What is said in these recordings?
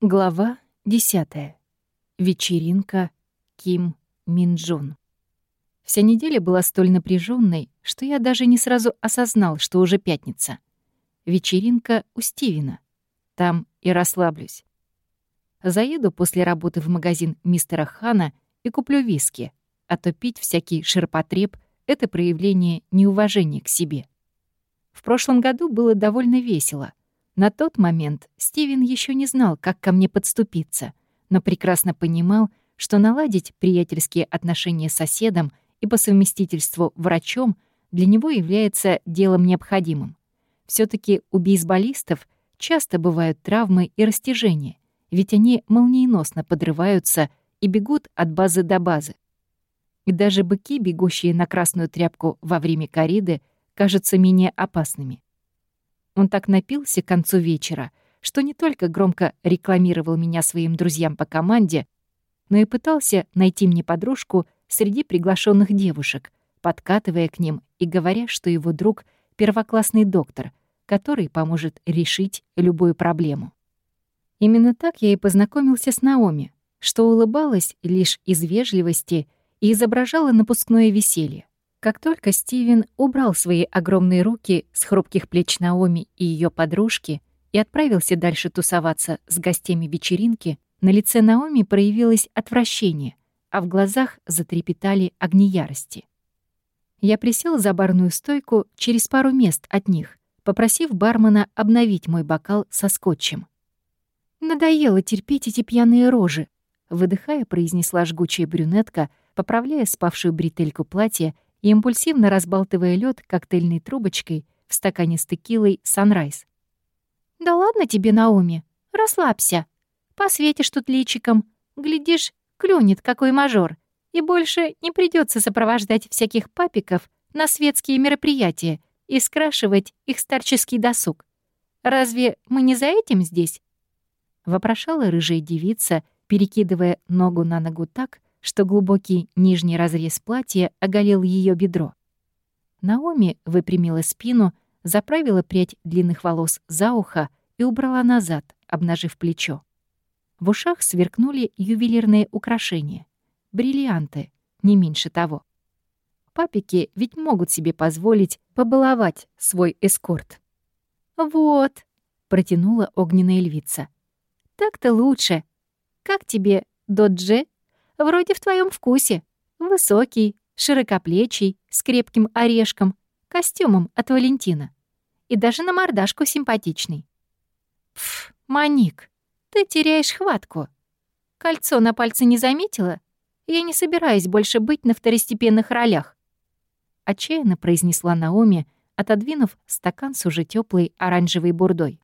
Глава 10. Вечеринка Ким Минджун. Вся неделя была столь напряженной, что я даже не сразу осознал, что уже пятница. Вечеринка у Стивена. Там и расслаблюсь. Заеду после работы в магазин мистера Хана и куплю виски, а то пить всякий ширпотреб — это проявление неуважения к себе. В прошлом году было довольно весело. На тот момент Стивен еще не знал, как ко мне подступиться, но прекрасно понимал, что наладить приятельские отношения с соседом и по совместительству врачом для него является делом необходимым. все таки у бейсболистов часто бывают травмы и растяжения, ведь они молниеносно подрываются и бегут от базы до базы. И даже быки, бегущие на красную тряпку во время кориды, кажутся менее опасными. Он так напился к концу вечера, что не только громко рекламировал меня своим друзьям по команде, но и пытался найти мне подружку среди приглашенных девушек, подкатывая к ним и говоря, что его друг — первоклассный доктор, который поможет решить любую проблему. Именно так я и познакомился с Наоми, что улыбалась лишь из вежливости и изображала напускное веселье. Как только Стивен убрал свои огромные руки с хрупких плеч Наоми и ее подружки и отправился дальше тусоваться с гостями вечеринки, на лице Наоми проявилось отвращение, а в глазах затрепетали огни ярости. Я присел за барную стойку через пару мест от них, попросив бармена обновить мой бокал со скотчем. «Надоело терпеть эти пьяные рожи», — выдыхая, произнесла жгучая брюнетка, поправляя спавшую бретельку платья и импульсивно разбалтывая лед коктейльной трубочкой в стакане с текилой «Санрайз». «Да ладно тебе, Наоми, расслабься. Посветишь тут личиком. Глядишь, клюнет какой мажор, и больше не придется сопровождать всяких папиков на светские мероприятия и скрашивать их старческий досуг. Разве мы не за этим здесь?» Вопрошала рыжая девица, перекидывая ногу на ногу так, что глубокий нижний разрез платья оголил ее бедро. Наоми выпрямила спину, заправила прядь длинных волос за ухо и убрала назад, обнажив плечо. В ушах сверкнули ювелирные украшения. Бриллианты, не меньше того. Папики ведь могут себе позволить побаловать свой эскорт. «Вот», — протянула огненная львица. «Так-то лучше. Как тебе, Додже?» Вроде в твоем вкусе. Высокий, широкоплечий, с крепким орешком, костюмом от Валентина. И даже на мордашку симпатичный. Пф, Маник, ты теряешь хватку. Кольцо на пальце не заметила? Я не собираюсь больше быть на второстепенных ролях. Отчаянно произнесла Наоми, отодвинув стакан с уже теплой оранжевой бурдой.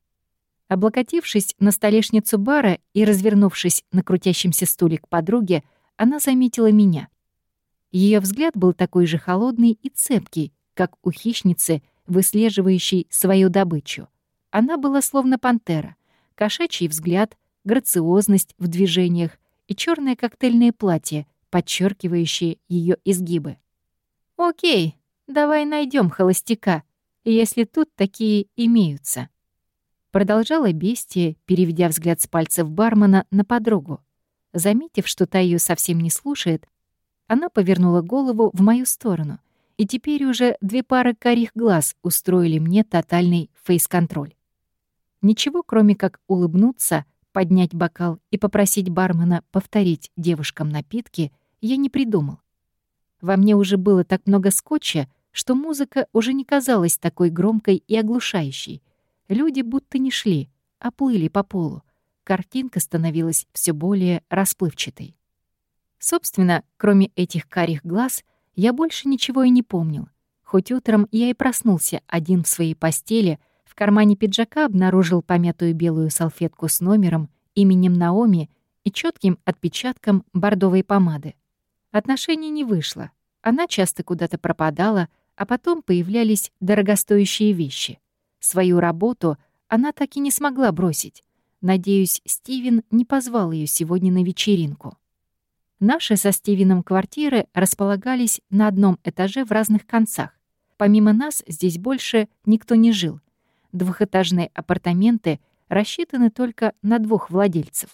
Облокотившись на столешницу бара и развернувшись на крутящемся стуле к подруге, она заметила меня. Ее взгляд был такой же холодный и цепкий, как у хищницы, выслеживающей свою добычу. Она была словно пантера. Кошачий взгляд, грациозность в движениях и черное коктейльное платье, подчеркивающее ее изгибы. «Окей, давай найдем холостяка, если тут такие имеются». Продолжала бестия, переведя взгляд с пальцев бармена на подругу. Заметив, что та ее совсем не слушает, она повернула голову в мою сторону, и теперь уже две пары карих глаз устроили мне тотальный фейс-контроль. Ничего, кроме как улыбнуться, поднять бокал и попросить бармена повторить девушкам напитки, я не придумал. Во мне уже было так много скотча, что музыка уже не казалась такой громкой и оглушающей. Люди будто не шли, а плыли по полу картинка становилась все более расплывчатой. Собственно, кроме этих карих глаз, я больше ничего и не помнил. Хоть утром я и проснулся один в своей постели, в кармане пиджака обнаружил помятую белую салфетку с номером, именем Наоми и четким отпечатком бордовой помады. Отношений не вышло. Она часто куда-то пропадала, а потом появлялись дорогостоящие вещи. Свою работу она так и не смогла бросить. Надеюсь, Стивен не позвал ее сегодня на вечеринку. Наши со Стивеном квартиры располагались на одном этаже в разных концах. Помимо нас здесь больше никто не жил. Двухэтажные апартаменты рассчитаны только на двух владельцев.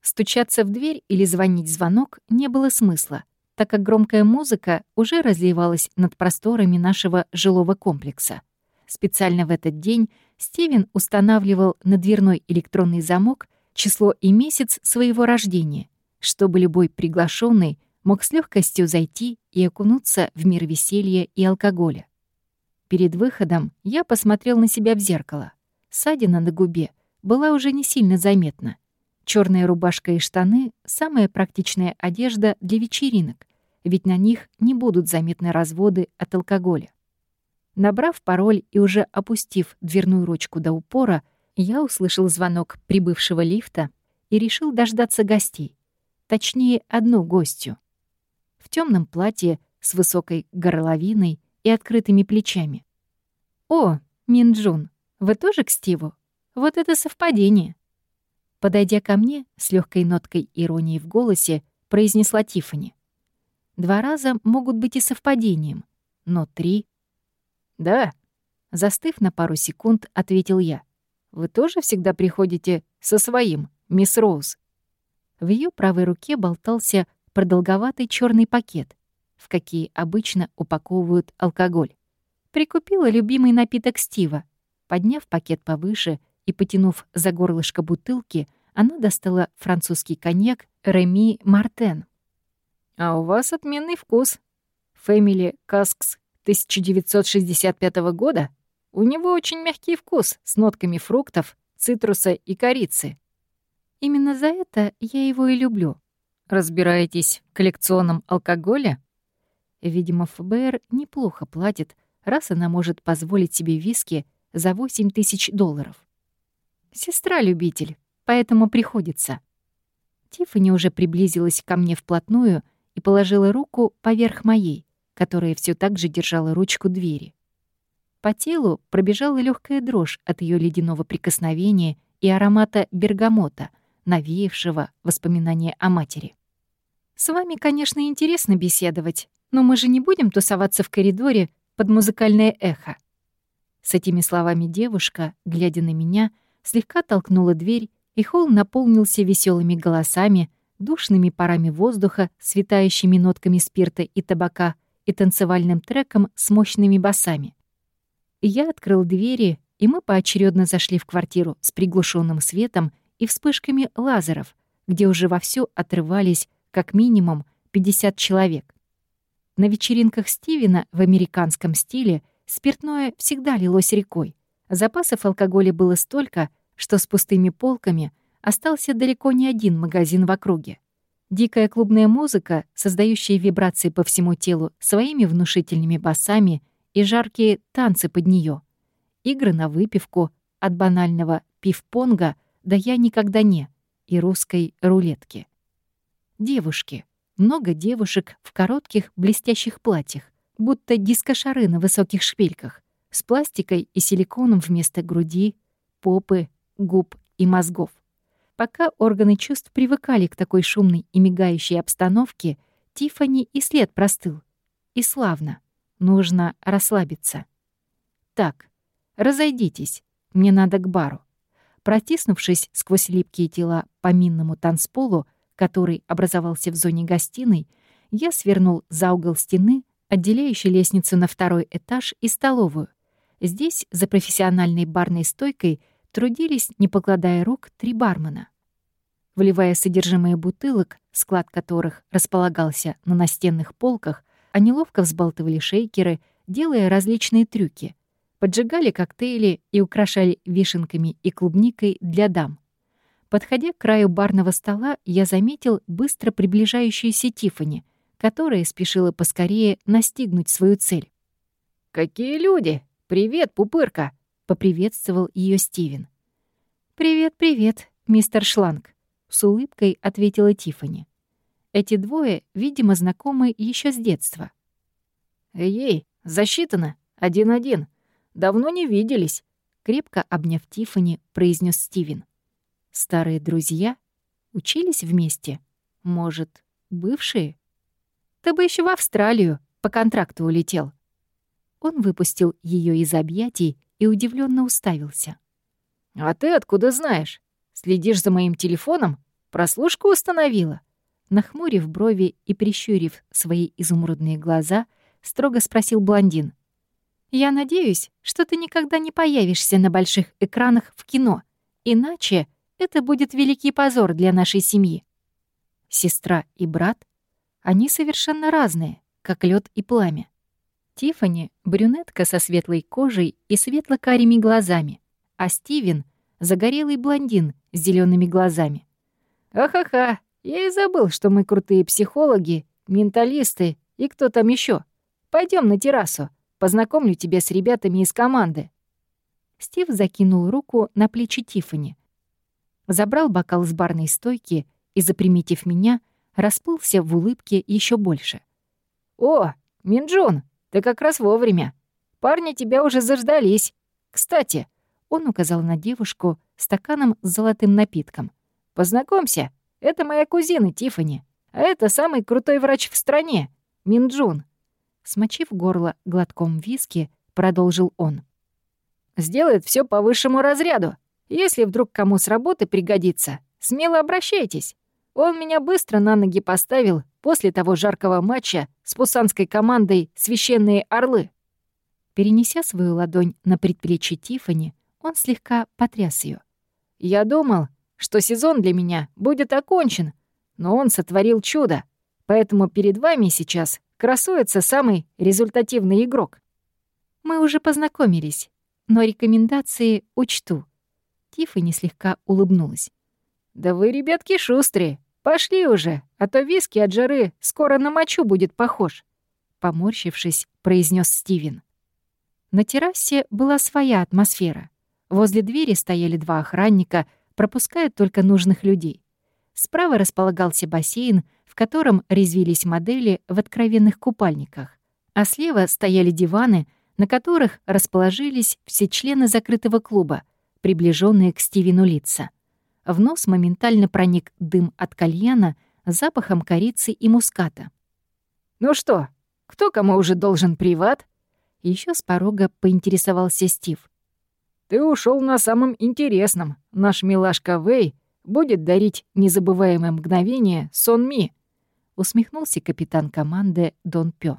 Стучаться в дверь или звонить звонок не было смысла, так как громкая музыка уже разливалась над просторами нашего жилого комплекса. Специально в этот день Стивен устанавливал на дверной электронный замок число и месяц своего рождения, чтобы любой приглашенный мог с легкостью зайти и окунуться в мир веселья и алкоголя. Перед выходом я посмотрел на себя в зеркало. Ссадина на губе была уже не сильно заметна. Черная рубашка и штаны — самая практичная одежда для вечеринок, ведь на них не будут заметны разводы от алкоголя. Набрав пароль и уже опустив дверную ручку до упора, я услышал звонок прибывшего лифта и решил дождаться гостей. Точнее, одну гостью. В темном платье с высокой горловиной и открытыми плечами. «О, Минджун, вы тоже к Стиву? Вот это совпадение!» Подойдя ко мне, с легкой ноткой иронии в голосе, произнесла Тифани. «Два раза могут быть и совпадением, но три...» «Да», — застыв на пару секунд, ответил я. «Вы тоже всегда приходите со своим, мисс Роуз?» В ее правой руке болтался продолговатый черный пакет, в какие обычно упаковывают алкоголь. Прикупила любимый напиток Стива. Подняв пакет повыше и потянув за горлышко бутылки, она достала французский коньяк «Реми Мартен». «А у вас отменный вкус. Фэмили Каскс 1965 года? У него очень мягкий вкус с нотками фруктов, цитруса и корицы. Именно за это я его и люблю. Разбираетесь в коллекционном алкоголе? Видимо, ФБР неплохо платит, раз она может позволить себе виски за 8 тысяч долларов. Сестра-любитель, поэтому приходится. Тиффани уже приблизилась ко мне вплотную и положила руку поверх моей, которая все так же держала ручку двери. По телу пробежала легкая дрожь от ее ледяного прикосновения и аромата бергамота — навеявшего воспоминания о матери. «С вами, конечно, интересно беседовать, но мы же не будем тусоваться в коридоре под музыкальное эхо». С этими словами девушка, глядя на меня, слегка толкнула дверь, и холл наполнился веселыми голосами, душными парами воздуха, светающими нотками спирта и табака и танцевальным треком с мощными басами. Я открыл двери, и мы поочередно зашли в квартиру с приглушенным светом и вспышками лазеров, где уже вовсю отрывались как минимум 50 человек. На вечеринках Стивена в американском стиле спиртное всегда лилось рекой. Запасов алкоголя было столько, что с пустыми полками остался далеко не один магазин в округе. Дикая клубная музыка, создающая вибрации по всему телу своими внушительными басами и жаркие танцы под нее, Игры на выпивку от банального пив-понга да я никогда не, и русской рулетки. Девушки. Много девушек в коротких блестящих платьях, будто дискошары на высоких шпильках, с пластикой и силиконом вместо груди, попы, губ и мозгов. Пока органы чувств привыкали к такой шумной и мигающей обстановке, Тифани и след простыл. И славно. Нужно расслабиться. Так, разойдитесь. Мне надо к бару. Протиснувшись сквозь липкие тела по минному танцполу, который образовался в зоне гостиной, я свернул за угол стены, отделяющей лестницу на второй этаж и столовую. Здесь, за профессиональной барной стойкой, трудились, не покладая рук, три бармена. Вливая содержимое бутылок, склад которых располагался на настенных полках, они ловко взбалтывали шейкеры, делая различные трюки — поджигали коктейли и украшали вишенками и клубникой для дам. Подходя к краю барного стола, я заметил быстро приближающуюся Тифани, которая спешила поскорее настигнуть свою цель. «Какие люди! Привет, пупырка!» — поприветствовал ее Стивен. «Привет, привет, мистер Шланг», — с улыбкой ответила Тифани. Эти двое, видимо, знакомы еще с детства. «Ей, засчитано, один-один», Давно не виделись», — крепко обняв Тифани, произнес Стивен. «Старые друзья? Учились вместе? Может, бывшие? Ты бы еще в Австралию по контракту улетел». Он выпустил ее из объятий и удивленно уставился. «А ты откуда знаешь? Следишь за моим телефоном? Прослушку установила?» Нахмурив брови и прищурив свои изумрудные глаза, строго спросил блондин. «Я надеюсь, что ты никогда не появишься на больших экранах в кино, иначе это будет великий позор для нашей семьи». Сестра и брат, они совершенно разные, как лед и пламя. Тифани брюнетка со светлой кожей и светло-карими глазами, а Стивен — загорелый блондин с зелеными глазами. «Ахаха, я и забыл, что мы крутые психологи, менталисты и кто там еще. Пойдем на террасу, познакомлю тебя с ребятами из команды». Стив закинул руку на плечи Тифани, забрал бокал с барной стойки и, заприметив меня, расплылся в улыбке еще больше. «О, Минджун, ты как раз вовремя. Парни тебя уже заждались. Кстати, он указал на девушку стаканом с золотым напитком. «Познакомься, это моя кузина Тифани, а это самый крутой врач в стране, Минджун». Смочив горло глотком виски, продолжил он. «Сделает все по высшему разряду. Если вдруг кому с работы пригодится, смело обращайтесь. Он меня быстро на ноги поставил после того жаркого матча с пусанской командой «Священные орлы». Перенеся свою ладонь на предплечье Тифани, он слегка потряс ее. «Я думал, что сезон для меня будет окончен, но он сотворил чудо, поэтому перед вами сейчас красуется самый результативный игрок». «Мы уже познакомились, но рекомендации учту». Тиффани слегка улыбнулась. «Да вы, ребятки, шустрые. Пошли уже, а то виски от жары скоро на мочу будет похож», — поморщившись, произнес Стивен. На террасе была своя атмосфера. Возле двери стояли два охранника, пропуская только нужных людей. Справа располагался бассейн, в котором резвились модели в откровенных купальниках, а слева стояли диваны, на которых расположились все члены закрытого клуба, приближенные к Стивену лица. В нос моментально проник дым от кальяна запахом корицы и муската. «Ну что, кто кому уже должен приват?» Еще с порога поинтересовался Стив. Ты ушел на самом интересном. Наш милашка Вэй будет дарить незабываемое мгновение Сон Ми», — усмехнулся капитан команды Дон Пё.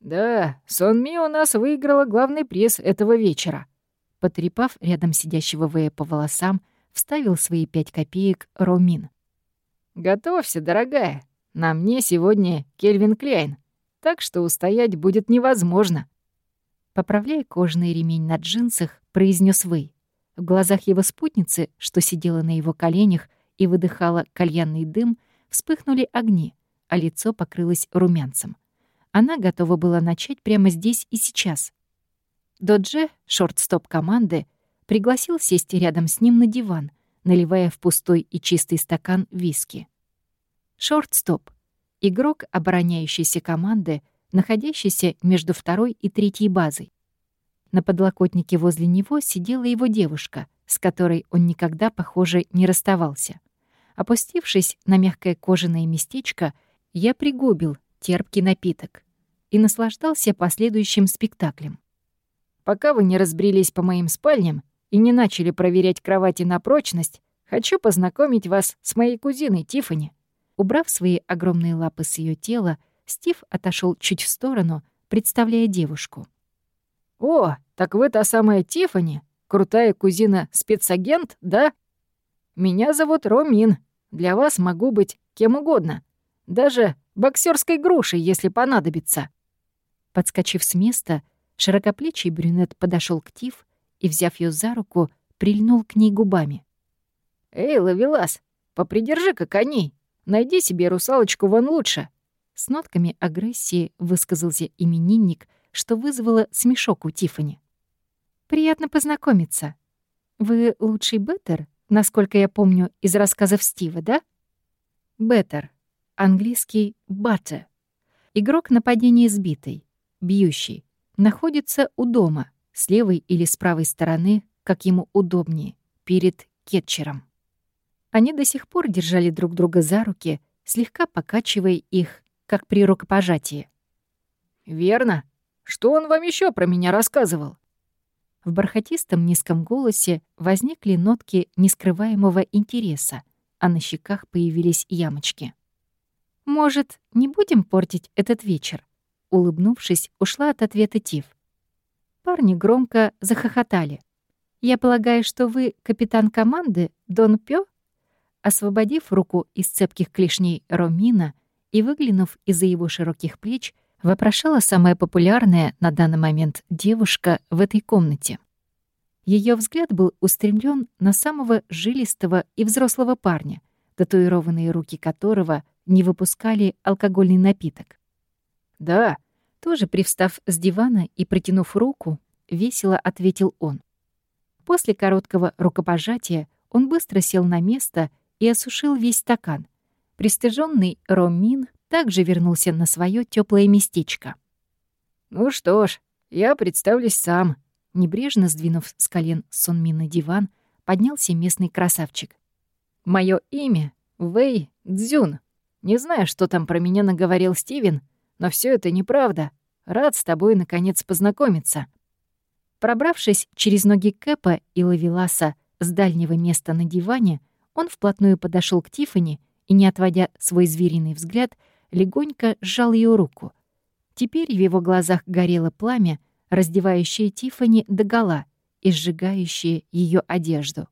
«Да, Сон Ми у нас выиграла главный приз этого вечера». Потрепав рядом сидящего Вэя по волосам, вставил свои пять копеек Ромин. «Готовься, дорогая. На мне сегодня Кельвин Кляйн, так что устоять будет невозможно». Поправляя кожаный ремень на джинсах, произнес Вэй. В глазах его спутницы, что сидела на его коленях и выдыхала кальянный дым, вспыхнули огни, а лицо покрылось румянцем. Она готова была начать прямо здесь и сейчас. Додже, шорт-стоп команды, пригласил сесть рядом с ним на диван, наливая в пустой и чистый стакан виски. Шорт-стоп — игрок обороняющейся команды, находящийся между второй и третьей базой. На подлокотнике возле него сидела его девушка, с которой он никогда, похоже, не расставался. Опустившись на мягкое кожаное местечко, я пригубил терпкий напиток и наслаждался последующим спектаклем. «Пока вы не разбрелись по моим спальням и не начали проверять кровати на прочность, хочу познакомить вас с моей кузиной Тифани. Убрав свои огромные лапы с ее тела, Стив отошел чуть в сторону, представляя девушку. «О, так вы та самая Тифани, крутая кузина-спецагент, да? Меня зовут Ромин. Для вас могу быть кем угодно. Даже боксерской грушей, если понадобится». Подскочив с места, широкоплечий брюнет подошел к Тиф и, взяв ее за руку, прильнул к ней губами. «Эй, Лавелас, попридержи-ка коней. Найди себе русалочку вон лучше». С нотками агрессии высказался именинник — что вызвало смешок у Тифани. «Приятно познакомиться. Вы лучший Беттер, насколько я помню из рассказов Стива, да?» Беттер. Английский «баттер». Игрок нападения сбитый, бьющий. Находится у дома, с левой или с правой стороны, как ему удобнее, перед кетчером. Они до сих пор держали друг друга за руки, слегка покачивая их, как при рукопожатии. «Верно», что он вам еще про меня рассказывал?» В бархатистом низком голосе возникли нотки нескрываемого интереса, а на щеках появились ямочки. «Может, не будем портить этот вечер?» Улыбнувшись, ушла от ответа Тиф. Парни громко захохотали. «Я полагаю, что вы капитан команды Дон Пё?» Освободив руку из цепких клешней Ромина и выглянув из-за его широких плеч, вопрошала самая популярная на данный момент девушка в этой комнате. Ее взгляд был устремлен на самого жилистого и взрослого парня, татуированные руки которого не выпускали алкогольный напиток. «Да», тоже привстав с дивана и протянув руку, весело ответил он. После короткого рукопожатия он быстро сел на место и осушил весь стакан. Пристыженный Ромин также вернулся на свое теплое местечко. «Ну что ж, я представлюсь сам», — небрежно сдвинув с колен Сонми на диван, поднялся местный красавчик. Мое имя — Вэй Цзюн. Не знаю, что там про меня наговорил Стивен, но все это неправда. Рад с тобой, наконец, познакомиться». Пробравшись через ноги Кэпа и Лавеласа с дальнего места на диване, он вплотную подошел к Тифани и, не отводя свой звериный взгляд, легонько сжал ее руку. Теперь в его глазах горело пламя, раздевающее Тифани догола и сжигающее ее одежду.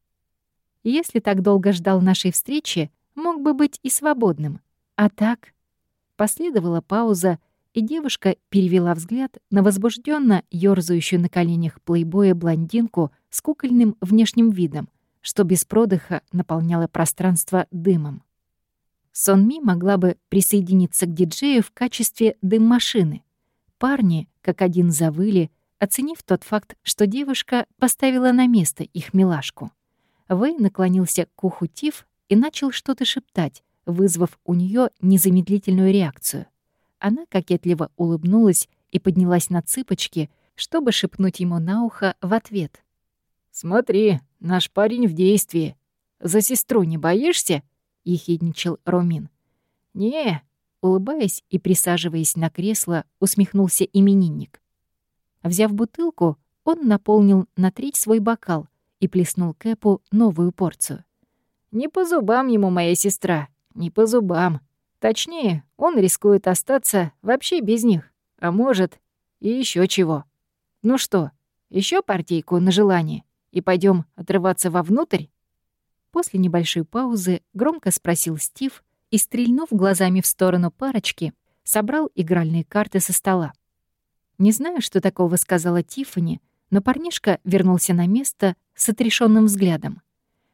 Если так долго ждал нашей встречи, мог бы быть и свободным. А так... Последовала пауза, и девушка перевела взгляд на возбужденно ёрзающую на коленях плейбоя блондинку с кукольным внешним видом, что без продыха наполняло пространство дымом. Сонми могла бы присоединиться к диджею в качестве дым-машины. Парни, как один завыли, оценив тот факт, что девушка поставила на место их милашку. Вэй наклонился к уху Тиф и начал что-то шептать, вызвав у нее незамедлительную реакцию. Она кокетливо улыбнулась и поднялась на цыпочки, чтобы шепнуть ему на ухо в ответ. «Смотри, наш парень в действии. За сестру не боишься?» — ехидничал Ромин. «Не», — улыбаясь и присаживаясь на кресло, усмехнулся именинник. Взяв бутылку, он наполнил на треть свой бокал и плеснул Кэпу новую порцию. «Не по зубам ему моя сестра, не по зубам. Точнее, он рискует остаться вообще без них, а может, и еще чего. Ну что, еще партийку на желание, и пойдем отрываться вовнутрь?» После небольшой паузы громко спросил Стив и, стрельнув глазами в сторону парочки, собрал игральные карты со стола. Не знаю, что такого сказала Тиффани, но парнишка вернулся на место с отрешенным взглядом.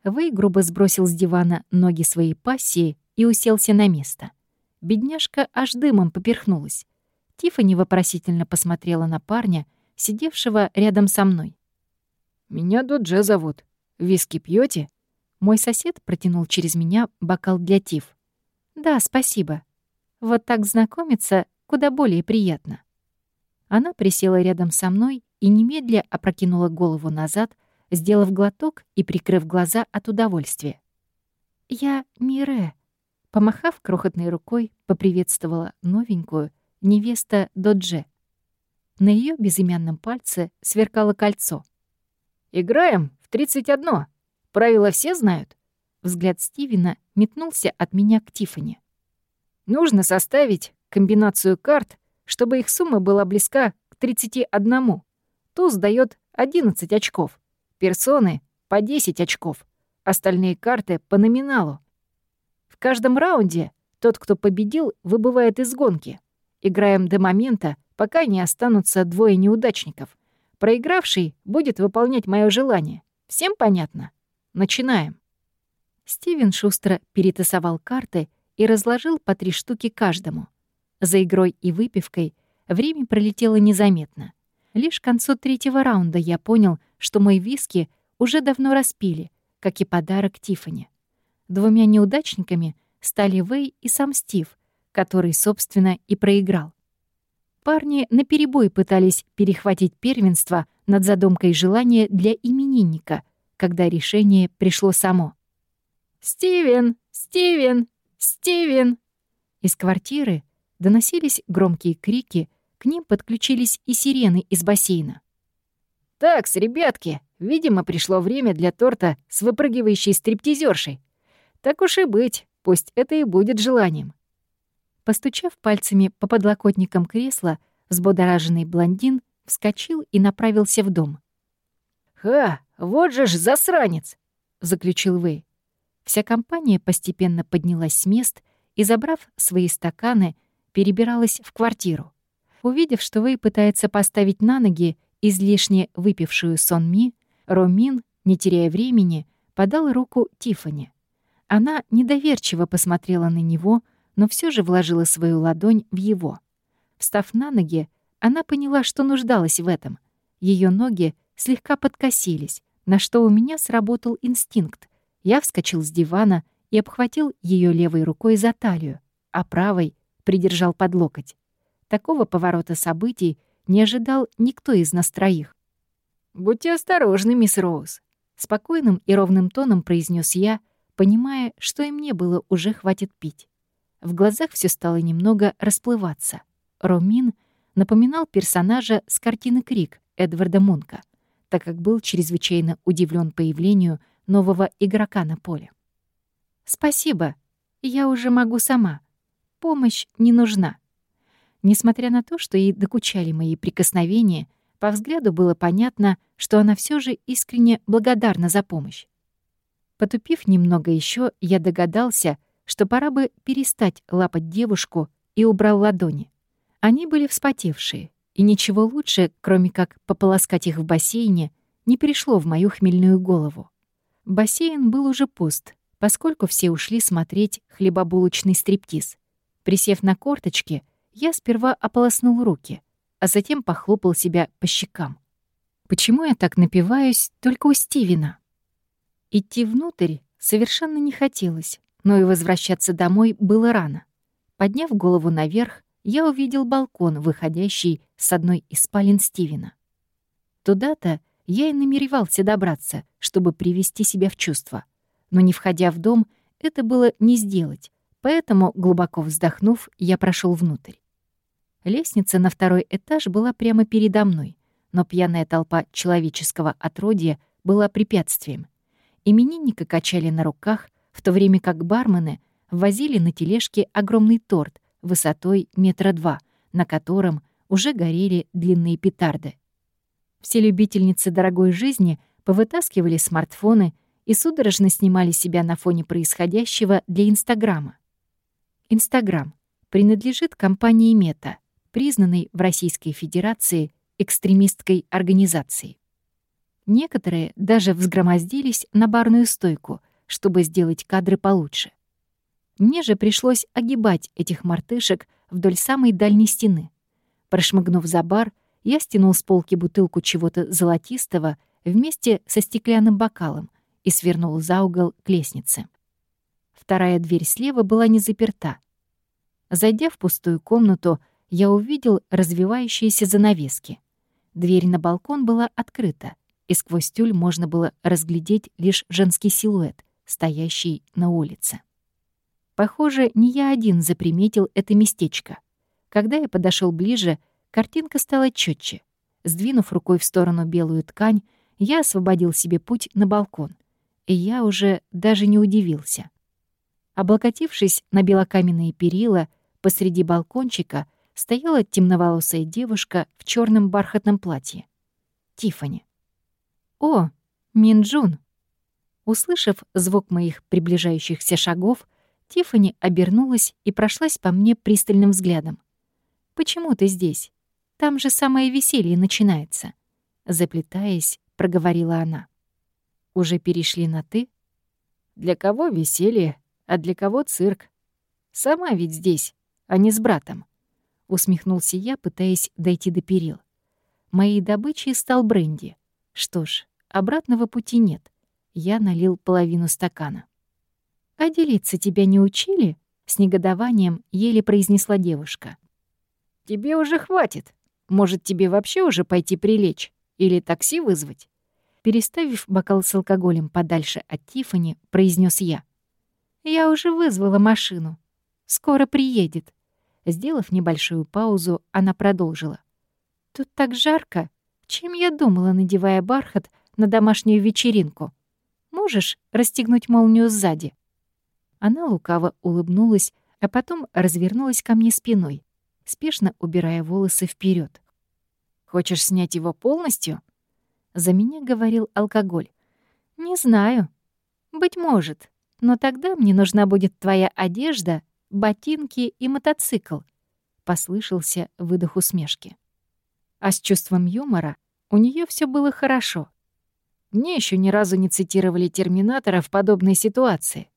Вэй грубо сбросил с дивана ноги своей пассии и уселся на место. Бедняжка аж дымом поперхнулась. Тиффани вопросительно посмотрела на парня, сидевшего рядом со мной. «Меня Додже зовут. Виски пьете? Мой сосед протянул через меня бокал для Тиф. «Да, спасибо. Вот так знакомиться куда более приятно». Она присела рядом со мной и немедля опрокинула голову назад, сделав глоток и прикрыв глаза от удовольствия. «Я Мире», — помахав крохотной рукой, поприветствовала новенькую невеста Додже. На ее безымянном пальце сверкало кольцо. «Играем в тридцать одно. Правила все знают?» Взгляд Стивена метнулся от меня к Тифани. «Нужно составить комбинацию карт, чтобы их сумма была близка к 31. Туз дает 11 очков, персоны — по 10 очков, остальные карты — по номиналу. В каждом раунде тот, кто победил, выбывает из гонки. Играем до момента, пока не останутся двое неудачников. Проигравший будет выполнять мое желание. Всем понятно? Начинаем. Стивен шустро перетасовал карты и разложил по три штуки каждому. За игрой и выпивкой время пролетело незаметно. Лишь к концу третьего раунда я понял, что мой виски уже давно распили, как и подарок Тифани. Двумя неудачниками стали Вэй и сам Стив, который, собственно, и проиграл. Парни наперебой пытались перехватить первенство над задумкой желания для именинника — когда решение пришло само. «Стивен! Стивен! Стивен!» Из квартиры доносились громкие крики, к ним подключились и сирены из бассейна. «Такс, ребятки, видимо, пришло время для торта с выпрыгивающей стриптизершей. Так уж и быть, пусть это и будет желанием». Постучав пальцами по подлокотникам кресла, взбодораженный блондин вскочил и направился в дом. «Ха, вот же ж засранец!» — заключил Вэй. Вся компания постепенно поднялась с мест и, забрав свои стаканы, перебиралась в квартиру. Увидев, что Вэй пытается поставить на ноги излишне выпившую Сон Ми, Ромин, не теряя времени, подал руку Тифани. Она недоверчиво посмотрела на него, но все же вложила свою ладонь в его. Встав на ноги, она поняла, что нуждалась в этом. Ее ноги слегка подкосились, на что у меня сработал инстинкт. Я вскочил с дивана и обхватил ее левой рукой за талию, а правой придержал под локоть. Такого поворота событий не ожидал никто из нас троих. «Будьте осторожны, мисс Роуз», — спокойным и ровным тоном произнес я, понимая, что и мне было уже хватит пить. В глазах все стало немного расплываться. Ромин напоминал персонажа с картины «Крик» Эдварда Мунка, так как был чрезвычайно удивлен появлению нового игрока на поле. «Спасибо, я уже могу сама. Помощь не нужна». Несмотря на то, что ей докучали мои прикосновения, по взгляду было понятно, что она все же искренне благодарна за помощь. Потупив немного еще, я догадался, что пора бы перестать лапать девушку и убрал ладони. Они были вспотевшие, и ничего лучше, кроме как пополоскать их в бассейне, не пришло в мою хмельную голову. Бассейн был уже пуст, поскольку все ушли смотреть хлебобулочный стриптиз. Присев на корточки, я сперва ополоснул руки, а затем похлопал себя по щекам. Почему я так напиваюсь только у Стивена? Идти внутрь совершенно не хотелось, но и возвращаться домой было рано. Подняв голову наверх, я увидел балкон, выходящий с одной из спален Стивена. Туда-то я и намеревался добраться, чтобы привести себя в чувство. Но не входя в дом, это было не сделать, поэтому, глубоко вздохнув, я прошел внутрь. Лестница на второй этаж была прямо передо мной, но пьяная толпа человеческого отродья была препятствием. Именинника качали на руках, в то время как бармены возили на тележке огромный торт высотой метра два, на котором уже горели длинные петарды. Все любительницы дорогой жизни повытаскивали смартфоны и судорожно снимали себя на фоне происходящего для Инстаграма. Инстаграм принадлежит компании Мета — признанной в Российской Федерации экстремистской организацией. Некоторые даже взгромоздились на барную стойку, чтобы сделать кадры получше. Мне же пришлось огибать этих мартышек вдоль самой дальней стены. Прошмыгнув за бар, я стянул с полки бутылку чего-то золотистого вместе со стеклянным бокалом и свернул за угол к лестнице. Вторая дверь слева была не заперта. Зайдя в пустую комнату, я увидел развивающиеся занавески. Дверь на балкон была открыта, и сквозь тюль можно было разглядеть лишь женский силуэт, стоящий на улице. Похоже, не я один заприметил это местечко. Когда я подошел ближе, картинка стала четче. Сдвинув рукой в сторону белую ткань, я освободил себе путь на балкон. И я уже даже не удивился. Облокотившись на белокаменные перила, посреди балкончика стояла темноволосая девушка в черном бархатном платье. Тифани. «О, Минджун!» Услышав звук моих приближающихся шагов, Тифани обернулась и прошлась по мне пристальным взглядом. «Почему ты здесь? Там же самое веселье начинается», — заплетаясь, проговорила она. «Уже перешли на «ты»?» «Для кого веселье, а для кого цирк? Сама ведь здесь, а не с братом». — усмехнулся я, пытаясь дойти до перил. Моей добычей стал бренди. Что ж, обратного пути нет. Я налил половину стакана. «А делиться тебя не учили?» — с негодованием еле произнесла девушка. «Тебе уже хватит. Может, тебе вообще уже пойти прилечь? Или такси вызвать?» Переставив бокал с алкоголем подальше от Тифани, произнес я. «Я уже вызвала машину. Скоро приедет». Сделав небольшую паузу, она продолжила. «Тут так жарко. Чем я думала, надевая бархат на домашнюю вечеринку? Можешь расстегнуть молнию сзади?» Она лукаво улыбнулась, а потом развернулась ко мне спиной, спешно убирая волосы вперед. «Хочешь снять его полностью?» За меня говорил алкоголь. «Не знаю. Быть может. Но тогда мне нужна будет твоя одежда, ботинки и мотоцикл», — послышался выдох усмешки. А с чувством юмора у нее все было хорошо. Мне еще ни разу не цитировали «Терминатора» в подобной ситуации.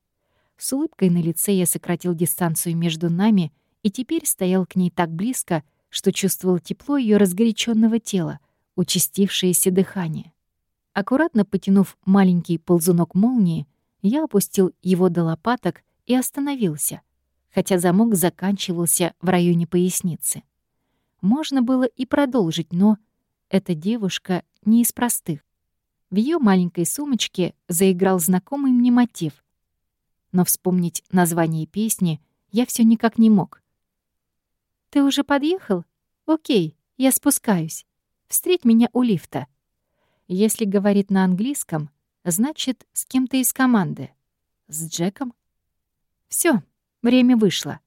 С улыбкой на лице я сократил дистанцию между нами и теперь стоял к ней так близко, что чувствовал тепло ее разгоряченного тела, участившееся дыхание. Аккуратно потянув маленький ползунок молнии, я опустил его до лопаток и остановился, хотя замок заканчивался в районе поясницы. Можно было и продолжить, но эта девушка не из простых. В ее маленькой сумочке заиграл знакомый мне мотив. Но вспомнить название песни я все никак не мог. «Ты уже подъехал? Окей, я спускаюсь. Встреть меня у лифта». Если говорит на английском, значит, с кем-то из команды. С Джеком? Все, время вышло.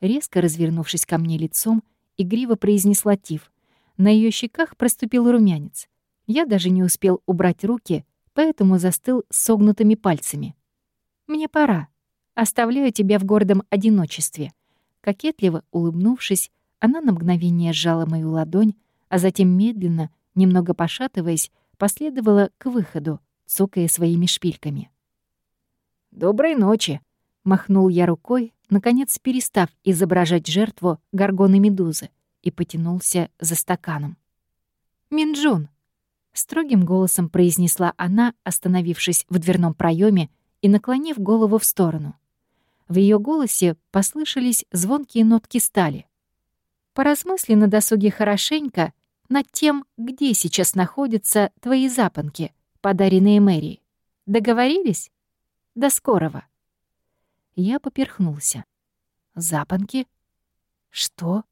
Резко развернувшись ко мне лицом, игриво произнесла Тиф. На ее щеках проступил румянец. Я даже не успел убрать руки, поэтому застыл согнутыми пальцами. «Мне пора. Оставляю тебя в гордом одиночестве». Кокетливо улыбнувшись, она на мгновение сжала мою ладонь, а затем медленно, немного пошатываясь, последовала к выходу, цокая своими шпильками. «Доброй ночи!» — махнул я рукой, наконец перестав изображать жертву горгоны медузы, и потянулся за стаканом. «Минджун!» — строгим голосом произнесла она, остановившись в дверном проеме и наклонив голову в сторону. В ее голосе послышались звонкие нотки стали. «Поразмысли на досуге хорошенько над тем, где сейчас находятся твои запонки, подаренные Мэри. Договорились? До скорого!» Я поперхнулся. «Запонки? Что?»